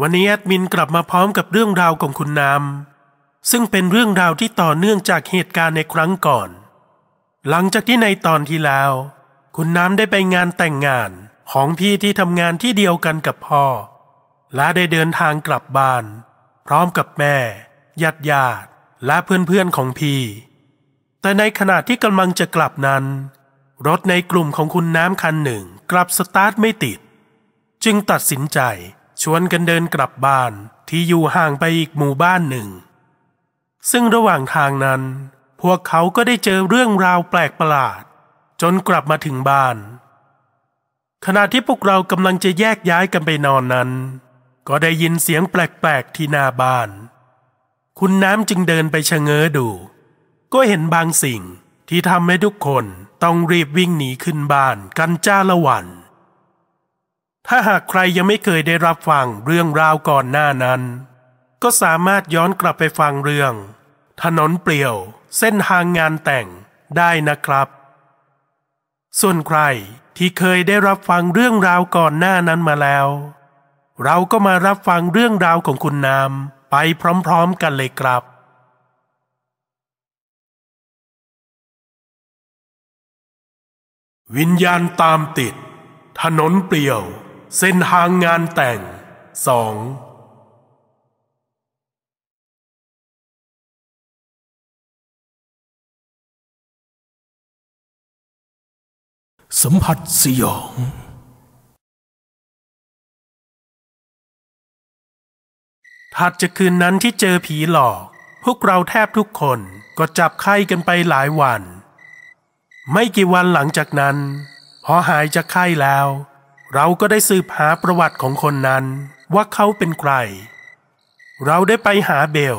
วันนี้แอดมินกลับมาพร้อมกับเรื่องราวของคุณน้ำซึ่งเป็นเรื่องราวที่ต่อเนื่องจากเหตุการณ์ในครั้งก่อน หลังจากที่ในตอนที่แล้ว คุณน้ำได้ไปงานแต่งงานของพี่ที่ทำงานที่เดียวกันกับพ่อ และได้เดินทางกลับบ้าน พร้อมกับแม่ญาติญาติและเพื่อนๆของพี่ แต่ในขณะที่กำลังจะกลับนั้น รถในกลุ่มของคุณน้ำคันหนึ่งกลับสตาร์ทไม่ติด จึงตัดสินใจ ชวนกันเดินกลับบ้านที่อยู่ห่างไปอีกหมู่บ้านหนึ่ง ซึ่งระหว่างทางนั้น พวกเขาก็ได้เจอเรื่องราวแปลกประหลาด จนกลับมาถึงบ้าน ขณะที่พวกเรากำลังจะแยกย้ายกันไปนอนนั้น ก็ได้ยินเสียงแปลกๆที่หน้าบ้าน คุณน้ำจึงเดินไปชะเง้อดู ก็เห็นบางสิ่งที่ทำให้ทุกคนต้องรีบวิ่งหนีขึ้นบ้านกันจ้าละวัน ถ้าหากใครยังไม่เคยได้รับฟังเรื่องราวก่อนหน้านั้น ก็สามารถย้อนกลับไปฟังเรื่อง ถนนเปลี่ยว เส้นทางงานแต่งได้นะครับ ส่วนใครที่เคยได้รับฟังเรื่องราวก่อนหน้านั้นมาแล้ว เราก็มารับฟังเรื่องราวของคุณน้ำไปพร้อมๆกันเลยครับวิญญาณตามติด ถนนเปลี่ยว เส้นทางงานแต่งสองสัมผัสสยอง ถัดจากคืนนั้นที่เจอผีหลอก พวกเราแทบทุกคนก็จับไข้กันไปหลายวัน ไม่กี่วันหลังจากนั้น พอหายจากไข้แล้ว เราก็ได้สืบหาประวัติของคนนั้นว่าเขาเป็นใคร เราได้ไปหาเบล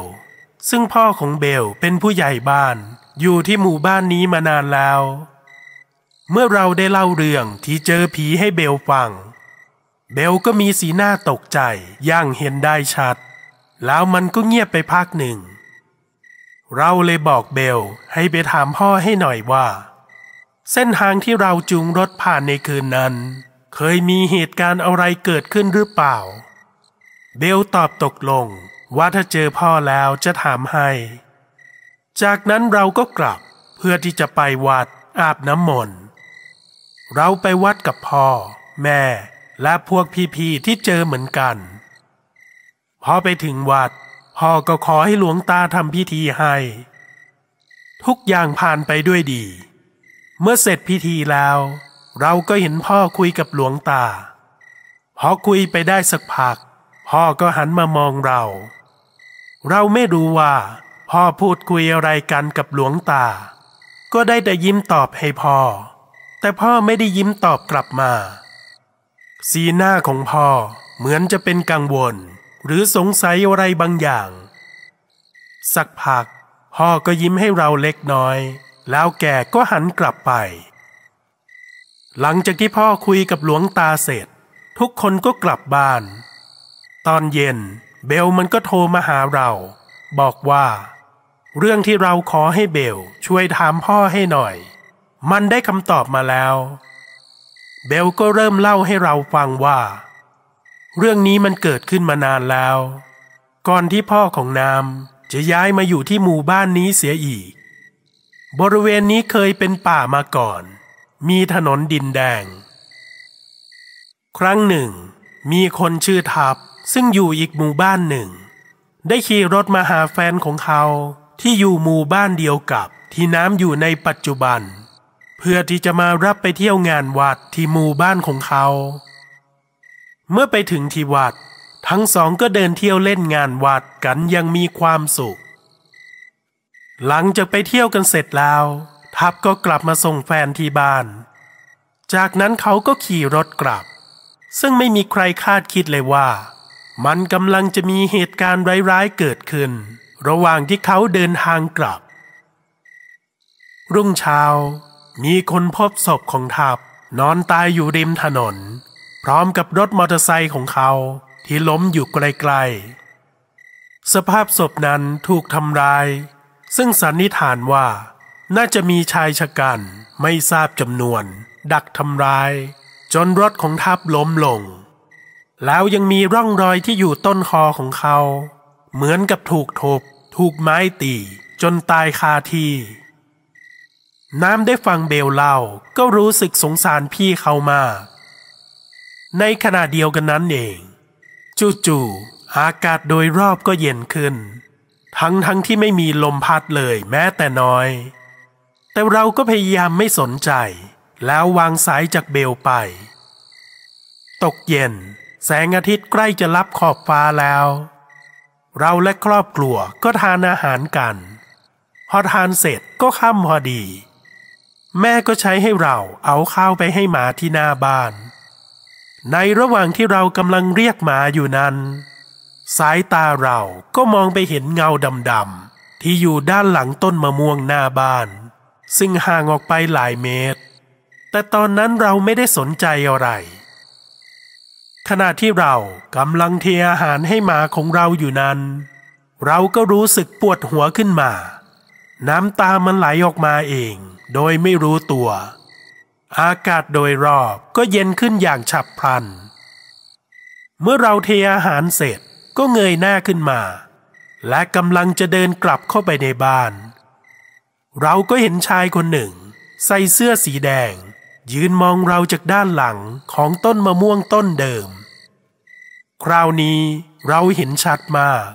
ซึ่งพ่อของเบลเป็นผู้ใหญ่บ้าน อยู่ที่หมู่บ้านนี้มานานแล้ว เมื่อเราได้เล่าเรื่องที่เจอผีให้เบลฟัง เบลก็มีสีหน้าตกใจอย่างเห็นได้ชัด แล้วมันก็เงียบไปพักหนึ่ง เราเลยบอกเบลให้ไปถามพ่อให้หน่อยว่า เส้นทางที่เราจูงรถผ่านในคืนนั้น เคยมีเหตุการณ์อะไรเกิดขึ้นหรือเปล่า เบลตอบตกลงว่าถ้าเจอพ่อแล้วจะถามให้ จากนั้นเราก็กลับเพื่อที่จะไปวัดอาบน้ำมนต์ เราไปวัดกับพ่อ แม่ และพวกพี่ๆที่เจอเหมือนกัน พอไปถึงวัด พ่อก็ขอให้หลวงตาทำพิธีให้ ทุกอย่างผ่านไปด้วยดี เมื่อเสร็จพิธีแล้ว เราก็เห็นพ่อคุยกับหลวงตา พอคุยไปได้สักพัก พ่อก็หันมามองเรา เราไม่รู้ว่า พ่อพูดคุยอะไรกันกับหลวงตา ก็ได้แต่ยิ้มตอบให้พ่อ แต่พ่อไม่ได้ยิ้มตอบกลับมา สีหน้าของพ่อเหมือนจะเป็นกังวล หรือสงสัยอะไรบางอย่าง สักพัก พ่อก็ยิ้มให้เราเล็กน้อย แล้วแกก็หันกลับไป หลังจากที่พ่อคุยกับหลวงตาเสร็จ ทุกคนก็กลับบ้าน ตอนเย็น เบลมันก็โทรมาหาเรา บอกว่า เรื่องที่เราขอให้เบลช่วยถามพ่อให้หน่อย มันได้คำตอบมาแล้ว เบลก็เริ่มเล่าให้เราฟังว่า เรื่องนี้มันเกิดขึ้นมานานแล้ว ก่อนที่พ่อของน้ำจะย้ายมาอยู่ที่หมู่บ้านนี้เสียอีก บริเวณนี้เคยเป็นป่ามาก่อน มีถนนดินแดง ครั้งหนึ่ง มีคนชื่อทับซึ่งอยู่อีกหมู่บ้านหนึ่ง ได้ขี่รถมาหาแฟนของเขาที่อยู่หมู่บ้านเดียวกับที่น้ำอยู่ในปัจจุบัน เพื่อที่จะมารับไปเที่ยวงานวัดที่หมู่บ้านของเขา เมื่อไปถึงที่วัด ทั้งสองก็เดินเที่ยวเล่นงานวัดกันยังมีความสุข หลังจากไปเที่ยวกันเสร็จแล้ว ทับก็กลับมาส่งแฟนที่บ้าน จากนั้นเขาก็ขี่รถกลับ ซึ่งไม่มีใครคาดคิดเลยว่า มันกำลังจะมีเหตุการณ์ร้ายๆเกิดขึ้น ระหว่างที่เขาเดินทางกลับ รุ่งเช้า มีคนพบศพของทับนอนตายอยู่ริมถนน พร้อมกับรถมอเตอร์ไซค์ของเขาที่ล้มอยู่ไกลๆ สภาพศพนั้นถูกทำร้าย ซึ่งสันนิษฐานว่า น่าจะมีชายชะกันไม่ทราบจำนวน ดักทำร้าย จนรถของทับล้มลง แล้วยังมีร่องรอยที่อยู่ต้นคอของเขา เหมือนกับถูกทบ ถูกไม้ตีจนตายคาที่น้ำได้ฟังเบลเล่าก็รู้สึกสงสารพี่เขามาก ในขณะเดียวกันนั้นเอง จู่ๆอากาศโดยรอบก็เย็นขึ้น ทั้งทั้งที่ไม่มีลมพัดเลยแม้แต่น้อย แต่เราก็พยายามไม่สนใจ แล้ววางสายจากเบลไป ตกเย็น แสงอาทิตย์ใกล้จะลับขอบฟ้าแล้ว เราและครอบครัวก็ทานอาหารกัน พอทานเสร็จก็ค่ำพอดี แม่ก็ใช้ให้เราเอาข้าวไปให้หมาที่หน้าบ้าน ในระหว่างที่เรากำลังเรียกหมาอยู่นั้น สายตาเราก็มองไปเห็นเงาดำๆที่อยู่ด้านหลังต้นมะม่วงหน้าบ้าน ซึ่งห่างออกไปหลายเมตร แต่ตอนนั้นเราไม่ได้สนใจอะไร ขณะที่เรากำลังเทอาหารให้หมาของเราอยู่นั้น เราก็รู้สึกปวดหัวขึ้นมา น้ำตามันไหลออกมาเอง โดยไม่รู้ตัว อากาศโดยรอบก็เย็นขึ้นอย่างฉับพลัน เมื่อเราเทอาหารเสร็จก็เงยหน้าขึ้นมา และกำลังจะเดินกลับเข้าไปในบ้าน เราก็เห็นชายคนหนึ่ง ใส่เสื้อสีแดง ยืนมองเราจากด้านหลังของต้นมะม่วงต้นเดิม คราวนี้เราเห็นชัดมาก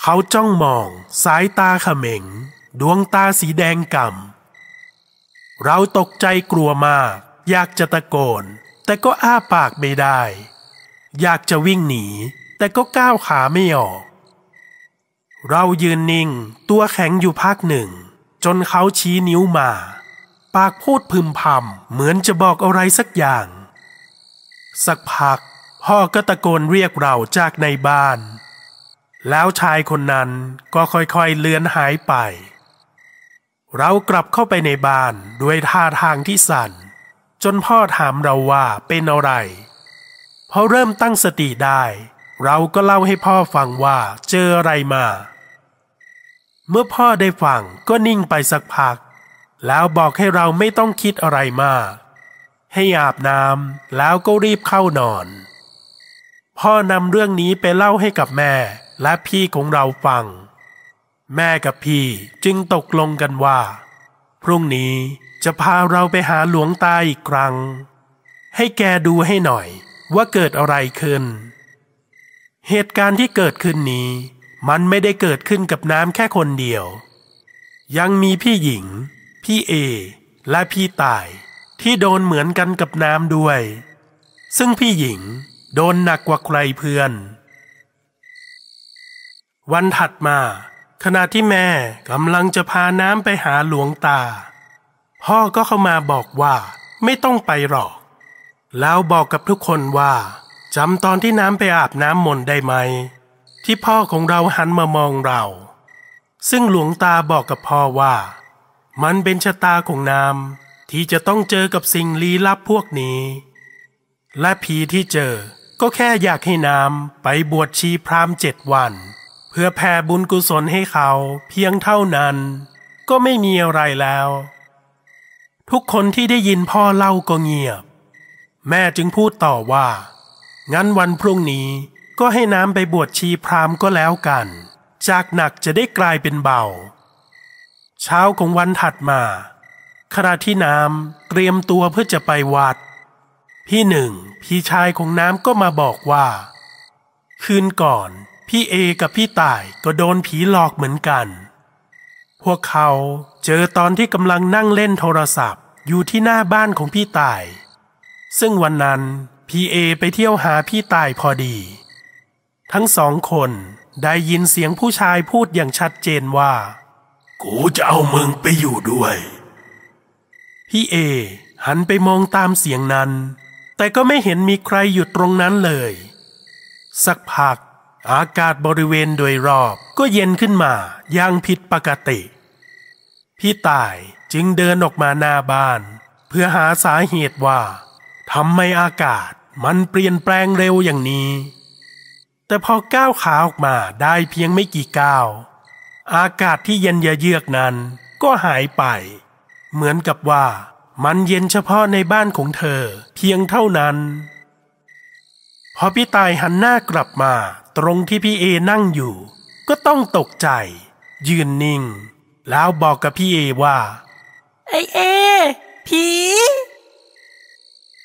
เขาจ้องมองสายตาเขม็ง ดวงตาสีแดงก่ำเราตกใจกลัวมาก อยากจะตะโกน แต่ก็อ้าปากไม่ได้ อยากจะวิ่งหนี แต่ก็ก้าวขาไม่ออก เรายืนนิ่งตัวแข็งอยู่พักหนึ่ง จนเขาชี้นิ้วมา ปากพูดพึมพำเหมือนจะบอกอะไรสักอย่าง สักพัก พ่อก็ตะโกนเรียกเราจากในบ้าน แล้วชายคนนั้นก็ค่อยๆเลือนหายไป เรากลับเข้าไปในบ้านด้วยท่าทางที่สั่น จนพ่อถามเราว่าเป็นอะไรพอเริ่มตั้งสติได้ เราก็เล่าให้พ่อฟังว่าเจออะไรมา เมื่อพ่อได้ฟังก็นิ่งไปสักพัก แล้วบอกให้เราไม่ต้องคิดอะไรมาก ให้อาบน้ำแล้วก็รีบเข้านอน พ่อนำเรื่องนี้ไปเล่าให้กับแม่และพี่ของเราฟัง แม่กับพี่จึงตกลงกันว่า พรุ่งนี้จะพาเราไปหาหลวงตาอีกครั้ง ให้แกดูให้หน่อยว่าเกิดอะไรขึ้น เหตุการณ์ที่เกิดขึ้นนี้ มันไม่ได้เกิดขึ้นกับน้ำแค่คนเดียว ยังมีพี่หญิง พี่เอ และพี่ตาย ที่โดนเหมือนกันกับน้ำด้วย ซึ่งพี่หญิงโดนหนักกว่าใครเพื่อน วันถัดมา ขณะที่แม่กำลังจะพาน้ำไปหาหลวงตา พ่อก็เข้ามาบอกว่าไม่ต้องไปหรอก แล้วบอกกับทุกคนว่าจำตอนที่น้ำไปอาบน้ำมนต์ได้ไหม ที่พ่อของเราหันมามองเรา ซึ่งหลวงตาบอกกับพ่อว่า มันเป็นชะตาของน้ำที่จะต้องเจอกับสิ่งลี้ลับพวกนี้ และผีที่เจอก็แค่อยากให้น้ำไปบวชชีพรามเจ็ดวัน เพื่อแผ่บุญกุศลให้เขาเพียงเท่านั้น ก็ไม่มีอะไรแล้ว ทุกคนที่ได้ยินพ่อเล่าก็เงียบ แม่จึงพูดต่อว่า งั้นวันพรุ่งนี้ ก็ให้น้ำไปบวชชีพรามก็แล้วกัน จากหนักจะได้กลายเป็นเบา เช้าของวันถัดมาขณะที่น้ำเตรียมตัวเพื่อจะไปวัด พี่หนึ่ง พี่ชายของน้ำก็มาบอกว่า คืนก่อน พี่เอกับพี่ต่ายก็โดนผีหลอกเหมือนกัน พวกเขาเจอตอนที่กำลังนั่งเล่นโทรศัพท์อยู่ที่หน้าบ้านของพี่ต่าย ซึ่งวันนั้นพี่เอไปเที่ยวหาพี่ต่ายพอดี ทั้งสองคนได้ยินเสียงผู้ชายพูดอย่างชัดเจนว่า กูจะเอามึงไปอยู่ด้วย พี่เอ หันไปมองตามเสียงนั้น แต่ก็ไม่เห็นมีใครอยู่ตรงนั้นเลย สักพัก อากาศบริเวณโดยรอบก็เย็นขึ้นมาอย่างผิดปกติ พี่ตายจึงเดินออกมาหน้าบ้าน เพื่อหาสาเหตุว่าทำไมอากาศมันเปลี่ยนแปลงเร็วอย่างนี้ แต่พอก้าวขาออกมาได้เพียงไม่กี่ก้าว อากาศที่เย็นเยือกนั้นก็หายไป เหมือนกับว่ามันเย็นเฉพาะในบ้านของเธอเพียงเท่านั้นพพอพี่ตายหันหน้ากลับมาตรงที่พี่เอนั่งอยู่ ก็ต้องตกใจ ยืนนิ่ง แล้วบอกกับพี่เอว่า ไอเอ ผี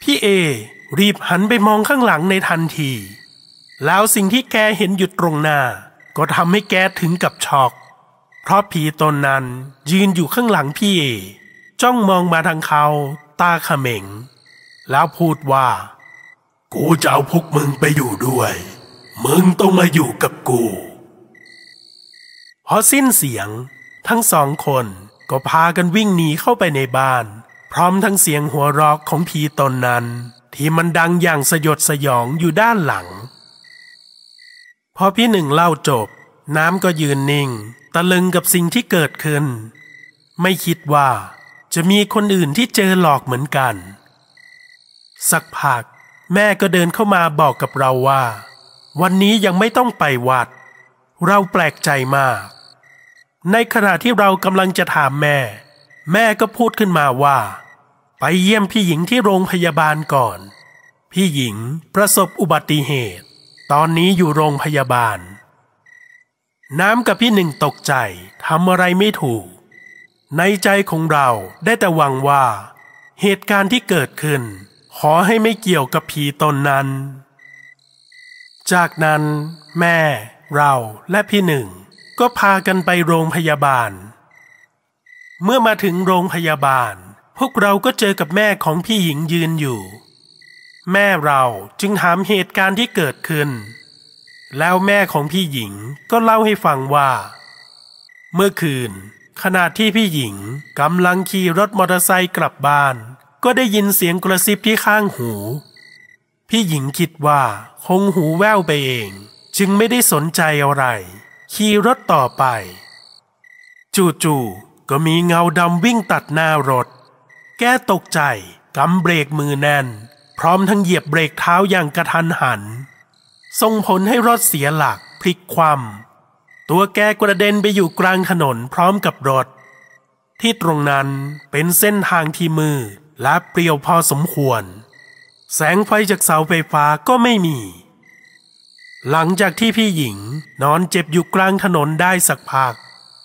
พี่เอ รีบหันไปมองข้างหลังในทันที แล้วสิ่งที่แกเห็นอยู่ตรงหน้า ก็ทำให้แกถึงกับช็อก เพราะผีตนนั้นยืนอยู่ข้างหลังพี่เอจ้องมองมาทางเขาตาเขม็ง แล้วพูดว่า กูจะเอาพวกมึงไปอยู่ด้วย มึงต้องมาอยู่กับกูพอสิ้นเสียง ทั้งสองคนก็พากันวิ่งหนีเข้าไปในบ้าน พร้อมทั้งเสียงหัวเราะของผีตนนั้น ที่มันดังอย่างสยดสยองอยู่ด้านหลัง พอพี่หนึ่งเล่าจบ น้ำก็ยืนนิ่ง ตะลึงกับสิ่งที่เกิดขึ้น ไม่คิดว่า จะมีคนอื่นที่เจอหลอกเหมือนกัน สักพัก แม่ก็เดินเข้ามาบอกกับเราว่า วันนี้ยังไม่ต้องไปวัด เราแปลกใจมาก ในขณะที่เรากำลังจะถามแม่ แม่ก็พูดขึ้นมาว่า ไปเยี่ยมพี่หญิงที่โรงพยาบาลก่อน พี่หญิงประสบอุบัติเหตุ ตอนนี้อยู่โรงพยาบาล น้ำกับพี่หนึ่งตกใจทำอะไรไม่ถูก ในใจของเราได้แต่หวังว่า เหตุการณ์ที่เกิดขึ้น ขอให้ไม่เกี่ยวกับผีตนนั้น จากนั้นแม่ เราและพี่หนึ่ง ก็พากันไปโรงพยาบาล เมื่อมาถึงโรงพยาบาล พวกเราก็เจอกับแม่ของพี่หญิงยืนอยู่ แม่เราจึงถามเหตุการณ์ที่เกิดขึ้น แล้วแม่ของพี่หญิงก็เล่าให้ฟังว่า เมื่อคืน ขณะที่พี่หญิงกำลังขี่รถมอเตอร์ไซค์กลับบ้าน ก็ได้ยินเสียงกระซิบที่ข้างหู พี่หญิงคิดว่าคงหูแว่วไปเอง จึงไม่ได้สนใจอะไร ขี่รถต่อไป จู่ๆก็มีเงาดำวิ่งตัดหน้ารถ แกตกใจกำเบรกมือแน่น พร้อมทั้งเหยียบเบรกเท้าอย่างกระทันหัน ส่งผลให้รถเสียหลักพลิกคว่ำตัวแกกระเด็นไปอยู่กลางถนนพร้อมกับรถ ที่ตรงนั้นเป็นเส้นทางที่มืดและเปลี่ยวพอสมควร แสงไฟจากเสาไฟฟ้าก็ไม่มี หลังจากที่พี่หญิงนอนเจ็บอยู่กลางถนนได้สักพัก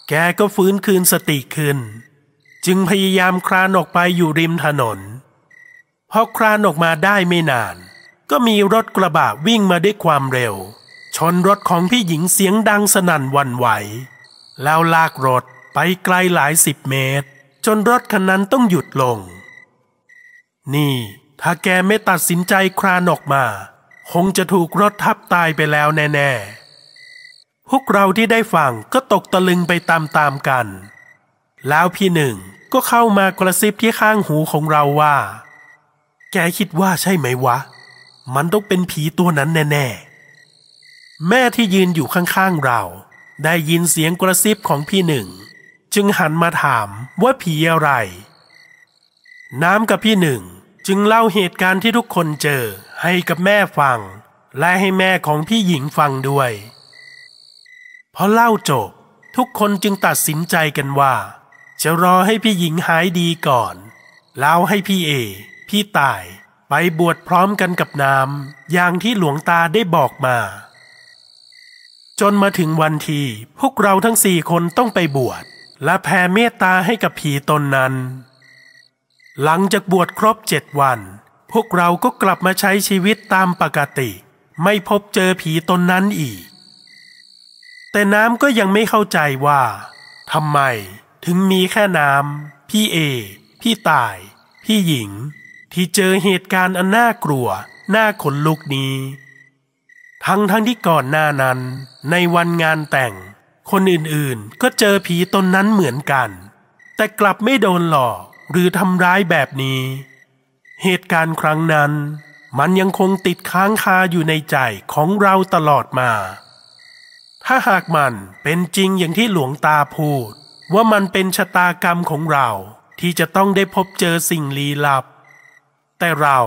แกก็ฟื้นคืนสติขึ้น จึงพยายามคลานออกไปอยู่ริมถนน พอคลานออกมาได้ไม่นาน ก็มีรถกระบะวิ่งมาด้วยความเร็ว ชนรถของพี่หญิงเสียงดังสนั่นวันไหว แล้วลากรถไปไกลหลายสิบเมตร จนรถคันนั้นต้องหยุดลง นี่ ถ้าแกไม่ตัดสินใจคลานออกมา คงจะถูกรถทับตายไปแล้วแน่ ๆ พวกเราที่ได้ฟังก็ตกตะลึงไปตามๆกัน แล้วพี่หนึ่งก็เข้ามากระซิบที่ข้างหูของเราว่า กคิดว่าใช่ไหมวะ มันต้องเป็นผีตัวนั้นแน่ๆ แม่ที่ยืนอยู่ข้างๆเรา ได้ยินเสียงกระซิบของพี่หนึ่ง จึงหันมาถามว่าผีอะไร น้ำกับพี่หนึ่งจึงเล่าเหตุการณ์ที่ทุกคนเจอให้กับแม่ฟัง และให้แม่ของพี่หญิงฟังด้วยพอเล่าจบ ทุกคนจึงตัดสินใจกันว่า จะรอให้พี่หญิงหายดีก่อนแล้วให้พี่เอ พี่ตายไปบวชพร้อมกันกับน้ำอย่างที่หลวงตาได้บอกมา จนมาถึงวันที่พวกเราทั้งสี่คนต้องไปบวช และแผ่เมตตาให้กับผีตนนั้น หลังจากบวชครบเจ็ดวัน พวกเราก็กลับมาใช้ชีวิตตามปกติ ไม่พบเจอผีตนนั้นอีก แต่น้ำก็ยังไม่เข้าใจว่าทำไมถึงมีแค่น้ำพี่เอ พี่ตาย พี่หญิง ที่เจอเหตุการณ์อันน่ากลัว น่าขนลุกนี้ ทั้งทั้งที่ก่อนหน้านั้น ในวันงานแต่ง คนอื่นๆก็เจอผีตนนั้นเหมือนกัน แต่กลับไม่โดนหลอกหรือทำร้ายแบบนี้ เหตุการณ์ครั้งนั้น มันยังคงติดค้างคาอยู่ในใจของเราตลอดมา ถ้าหากมันเป็นจริงอย่างที่หลวงตาพูด ว่ามันเป็นชะตากรรมของเราที่จะต้องได้พบเจอสิ่งลี้ลับ แต่เรา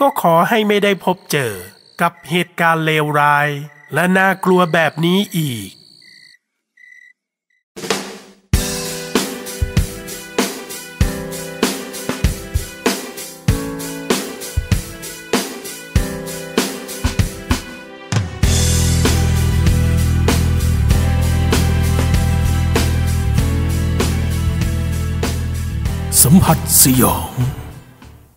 ก็ขอให้ไม่ได้พบเจอกับเหตุการณ์เลวร้าย และน่ากลัวแบบนี้อีก สัมผัสสยอง